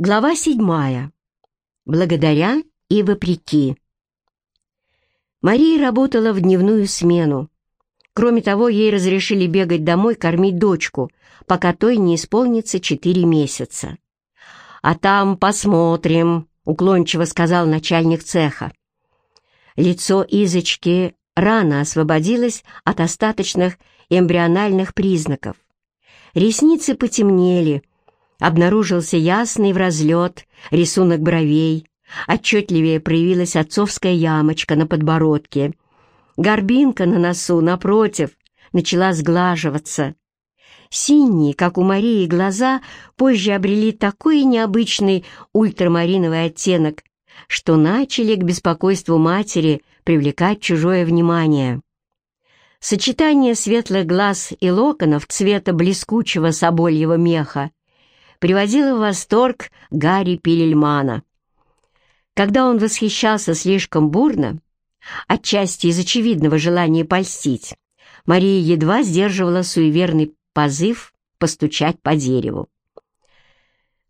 Глава седьмая. Благодаря и вопреки. Мария работала в дневную смену. Кроме того, ей разрешили бегать домой кормить дочку, пока той не исполнится четыре месяца. «А там посмотрим», — уклончиво сказал начальник цеха. Лицо Изочки рано освободилось от остаточных эмбриональных признаков. Ресницы потемнели, Обнаружился ясный в разлет рисунок бровей, отчетливее проявилась отцовская ямочка на подбородке. Горбинка на носу, напротив, начала сглаживаться. Синие, как у Марии, глаза позже обрели такой необычный ультрамариновый оттенок, что начали к беспокойству матери привлекать чужое внимание. Сочетание светлых глаз и локонов цвета блескучего собольего меха приводила в восторг Гарри Пилельмана. Когда он восхищался слишком бурно, отчасти из очевидного желания польстить, Мария едва сдерживала суеверный позыв постучать по дереву.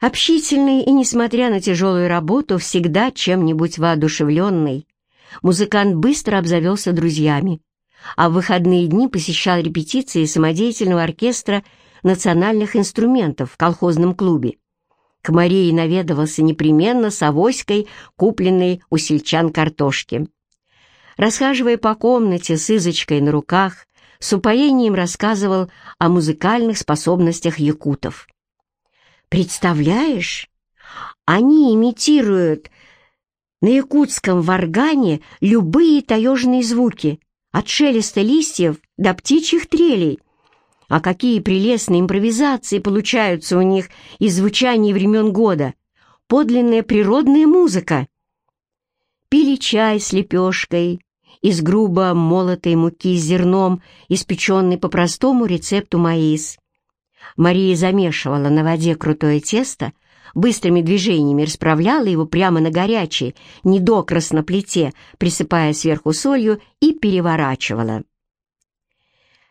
Общительный и, несмотря на тяжелую работу, всегда чем-нибудь воодушевленный, музыкант быстро обзавелся друзьями, а в выходные дни посещал репетиции самодеятельного оркестра национальных инструментов в колхозном клубе. К Марии наведывался непременно с авоськой, купленной у сельчан картошки. Расхаживая по комнате с Изочкой на руках, с упоением рассказывал о музыкальных способностях якутов. «Представляешь, они имитируют на якутском варгане любые таежные звуки, от шелеста листьев до птичьих трелей. А какие прелестные импровизации получаются у них из звучания времен года! Подлинная природная музыка! Пили чай с лепешкой из грубо молотой муки с зерном, испеченной по простому рецепту маис. Мария замешивала на воде крутое тесто, быстрыми движениями расправляла его прямо на горячей, недокрас на плите, присыпая сверху солью и переворачивала.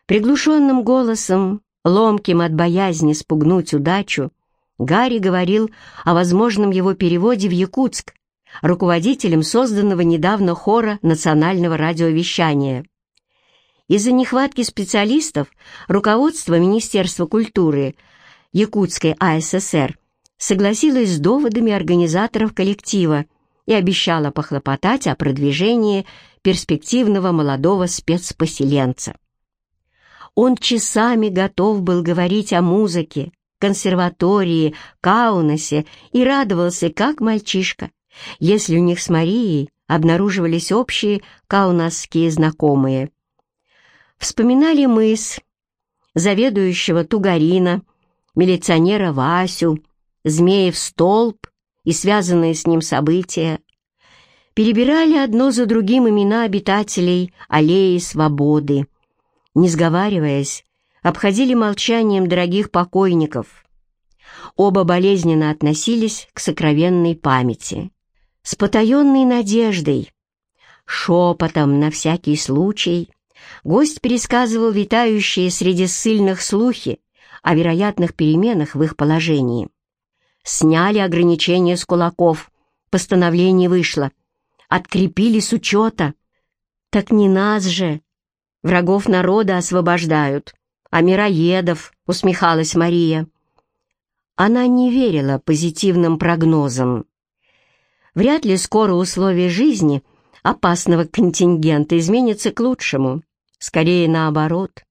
Приглушенным голосом, ломким от боязни спугнуть удачу, Гарри говорил о возможном его переводе в Якутск, руководителем созданного недавно хора национального радиовещания. Из-за нехватки специалистов руководство Министерства культуры Якутской АССР согласилось с доводами организаторов коллектива и обещало похлопотать о продвижении перспективного молодого спецпоселенца. Он часами готов был говорить о музыке, консерватории, Каунасе и радовался, как мальчишка, если у них с Марией обнаруживались общие каунасские знакомые. Вспоминали мыс, заведующего Тугарина, милиционера Васю, Змеев столб и связанные с ним события. Перебирали одно за другим имена обитателей аллеи свободы не сговариваясь, обходили молчанием дорогих покойников. Оба болезненно относились к сокровенной памяти. С потаенной надеждой, шепотом на всякий случай, гость пересказывал витающие среди ссыльных слухи о вероятных переменах в их положении. Сняли ограничения с кулаков, постановление вышло, открепили с учета. Так не нас же, Врагов народа освобождают, а мироедов, усмехалась Мария. Она не верила позитивным прогнозам. Вряд ли скоро условия жизни опасного контингента изменятся к лучшему, скорее наоборот.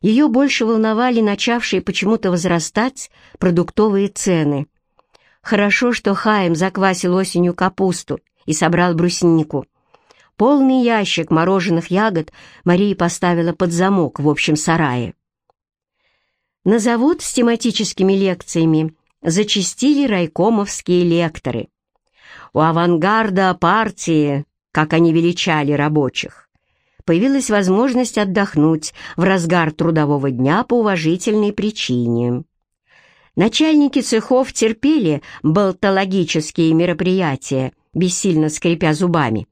Ее больше волновали начавшие почему-то возрастать продуктовые цены. Хорошо, что Хаим заквасил осенью капусту и собрал бруснику. Полный ящик мороженых ягод Мария поставила под замок в общем сарае. На завод с тематическими лекциями зачастили райкомовские лекторы. У авангарда партии, как они величали рабочих, появилась возможность отдохнуть в разгар трудового дня по уважительной причине. Начальники цехов терпели болтологические мероприятия, бессильно скрипя зубами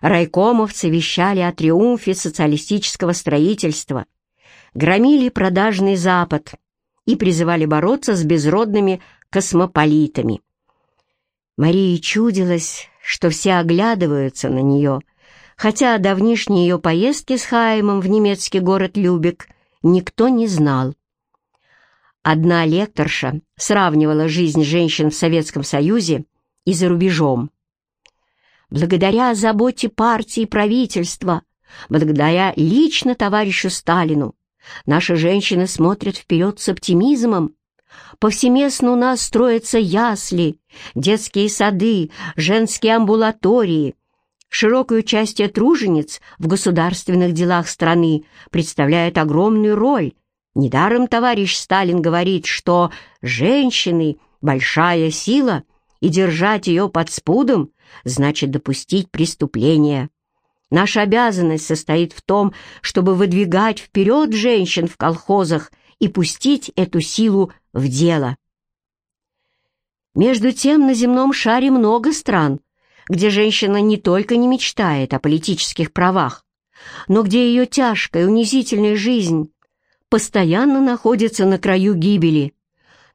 райкомовцы вещали о триумфе социалистического строительства, громили продажный Запад и призывали бороться с безродными космополитами. Марии чудилось, что все оглядываются на нее, хотя о давнишней ее поездке с Хаймом в немецкий город Любек никто не знал. Одна лекторша сравнивала жизнь женщин в Советском Союзе и за рубежом. Благодаря заботе партии и правительства, благодаря лично товарищу Сталину, наши женщины смотрят вперед с оптимизмом. Повсеместно у нас строятся ясли, детские сады, женские амбулатории. Широкую часть тружениц в государственных делах страны представляет огромную роль. Недаром товарищ Сталин говорит, что женщины — большая сила, и держать ее под спудом значит допустить преступление. Наша обязанность состоит в том, чтобы выдвигать вперед женщин в колхозах и пустить эту силу в дело. Между тем на земном шаре много стран, где женщина не только не мечтает о политических правах, но где ее тяжкая, унизительная жизнь постоянно находится на краю гибели.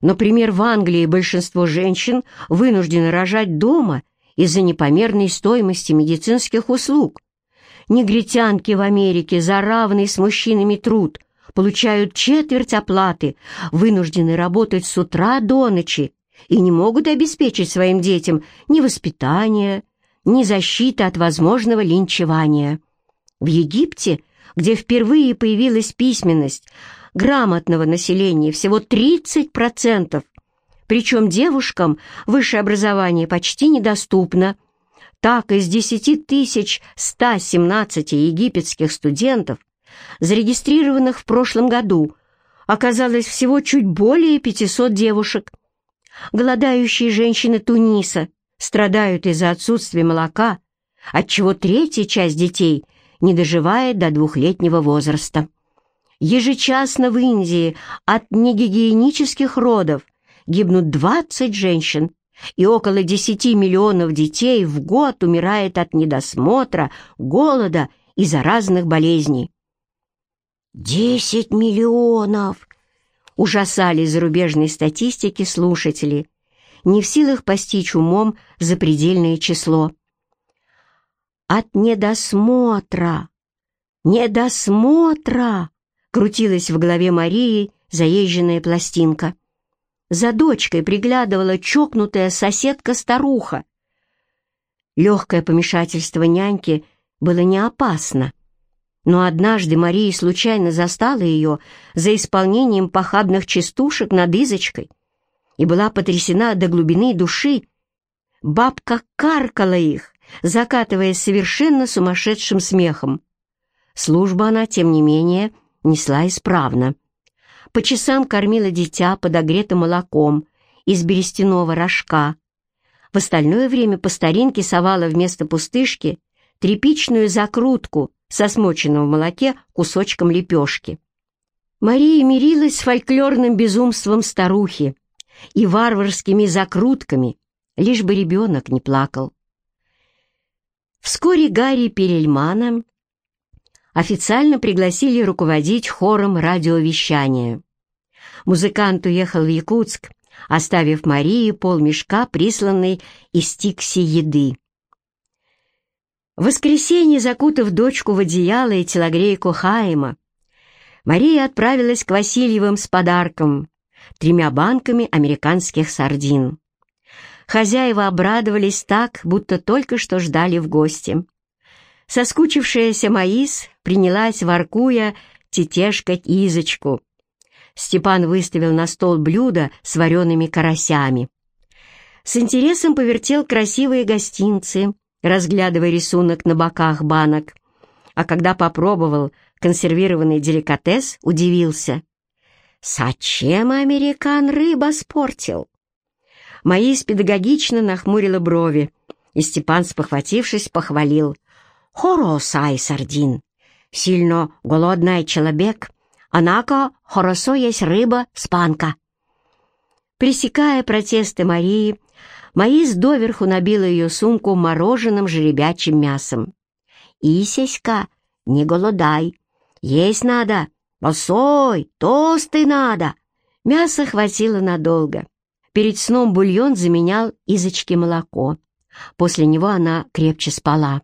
Например, в Англии большинство женщин вынуждены рожать дома из-за непомерной стоимости медицинских услуг. Негритянки в Америке за равный с мужчинами труд получают четверть оплаты, вынуждены работать с утра до ночи и не могут обеспечить своим детям ни воспитание, ни защиты от возможного линчевания. В Египте, где впервые появилась письменность, грамотного населения всего 30%, причем девушкам высшее образование почти недоступно. Так из 10 117 египетских студентов, зарегистрированных в прошлом году, оказалось всего чуть более 500 девушек. Голодающие женщины Туниса страдают из-за отсутствия молока, отчего третья часть детей не доживает до двухлетнего возраста. Ежечасно в Индии от негигиенических родов гибнут 20 женщин, и около 10 миллионов детей в год умирает от недосмотра, голода и заразных болезней. «Десять миллионов!» — ужасали зарубежной статистики слушатели, не в силах постичь умом запредельное число. «От недосмотра! Недосмотра!» — крутилась в голове Марии заезженная пластинка. За дочкой приглядывала чокнутая соседка-старуха. Легкое помешательство няньки было не опасно, но однажды Мария случайно застала ее за исполнением похабных частушек над Изочкой и была потрясена до глубины души. Бабка каркала их, закатывая совершенно сумасшедшим смехом. Службу она, тем не менее, несла исправно по часам кормила дитя подогретым молоком из берестяного рожка. В остальное время по старинке совала вместо пустышки тряпичную закрутку со смоченным в молоке кусочком лепешки. Мария мирилась с фольклорным безумством старухи и варварскими закрутками, лишь бы ребенок не плакал. Вскоре Гарри Перельмана официально пригласили руководить хором радиовещания. Музыкант уехал в Якутск, оставив Марии полмешка присланной из Тикси еды. В воскресенье, закутав дочку в одеяло и телогрейку Хайма, Мария отправилась к Васильевым с подарком — тремя банками американских сардин. Хозяева обрадовались так, будто только что ждали в гости. Соскучившаяся Маис принялась, воркуя, тетешкать Изочку. Степан выставил на стол блюдо с вареными карасями. С интересом повертел красивые гостинцы, разглядывая рисунок на боках банок. А когда попробовал консервированный деликатес, удивился. «Зачем американ рыба спортил?» Маис педагогично нахмурила брови, и Степан, спохватившись, похвалил. Хороший сардин. Сильно голодный человек, однако хорошо есть рыба спанка. Пресекая протесты Марии, Маис доверху набила ее сумку мороженым жеребячим мясом. «Исеська, не голодай, есть надо, босой, толстый надо». Мяса хватило надолго. Перед сном бульон заменял Изочке молоко. После него она крепче спала.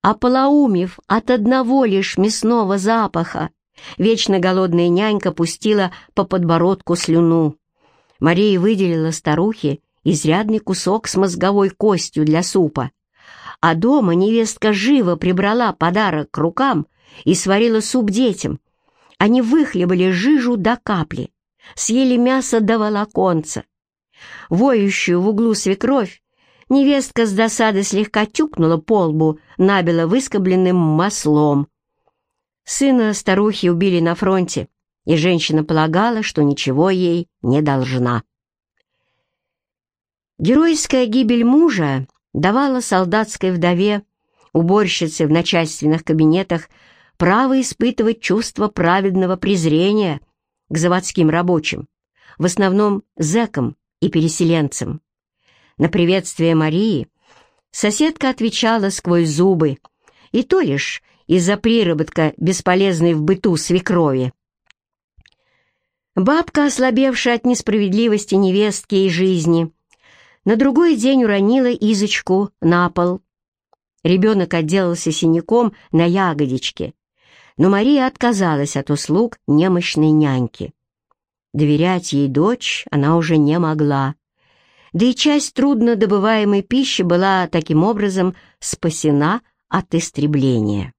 Ополоумев от одного лишь мясного запаха, вечно голодная нянька пустила по подбородку слюну. Мария выделила старухе изрядный кусок с мозговой костью для супа. А дома невестка живо прибрала подарок к рукам и сварила суп детям. Они выхлебали жижу до капли, съели мясо до волоконца. Воющую в углу свекровь невестка с досады слегка тюкнула по лбу, набила выскобленным маслом. Сына старухи убили на фронте, и женщина полагала, что ничего ей не должна. Геройская гибель мужа давала солдатской вдове, уборщице в начальственных кабинетах, право испытывать чувство праведного презрения к заводским рабочим, в основном зэкам и переселенцам. На приветствие Марии соседка отвечала сквозь зубы, и то лишь из-за приработка бесполезной в быту свекрови. Бабка, ослабевшая от несправедливости невестки и жизни, на другой день уронила Изочку на пол. Ребенок отделался синяком на ягодичке, но Мария отказалась от услуг немощной няньки. Доверять ей дочь она уже не могла да и часть трудно добываемой пищи была таким образом спасена от истребления.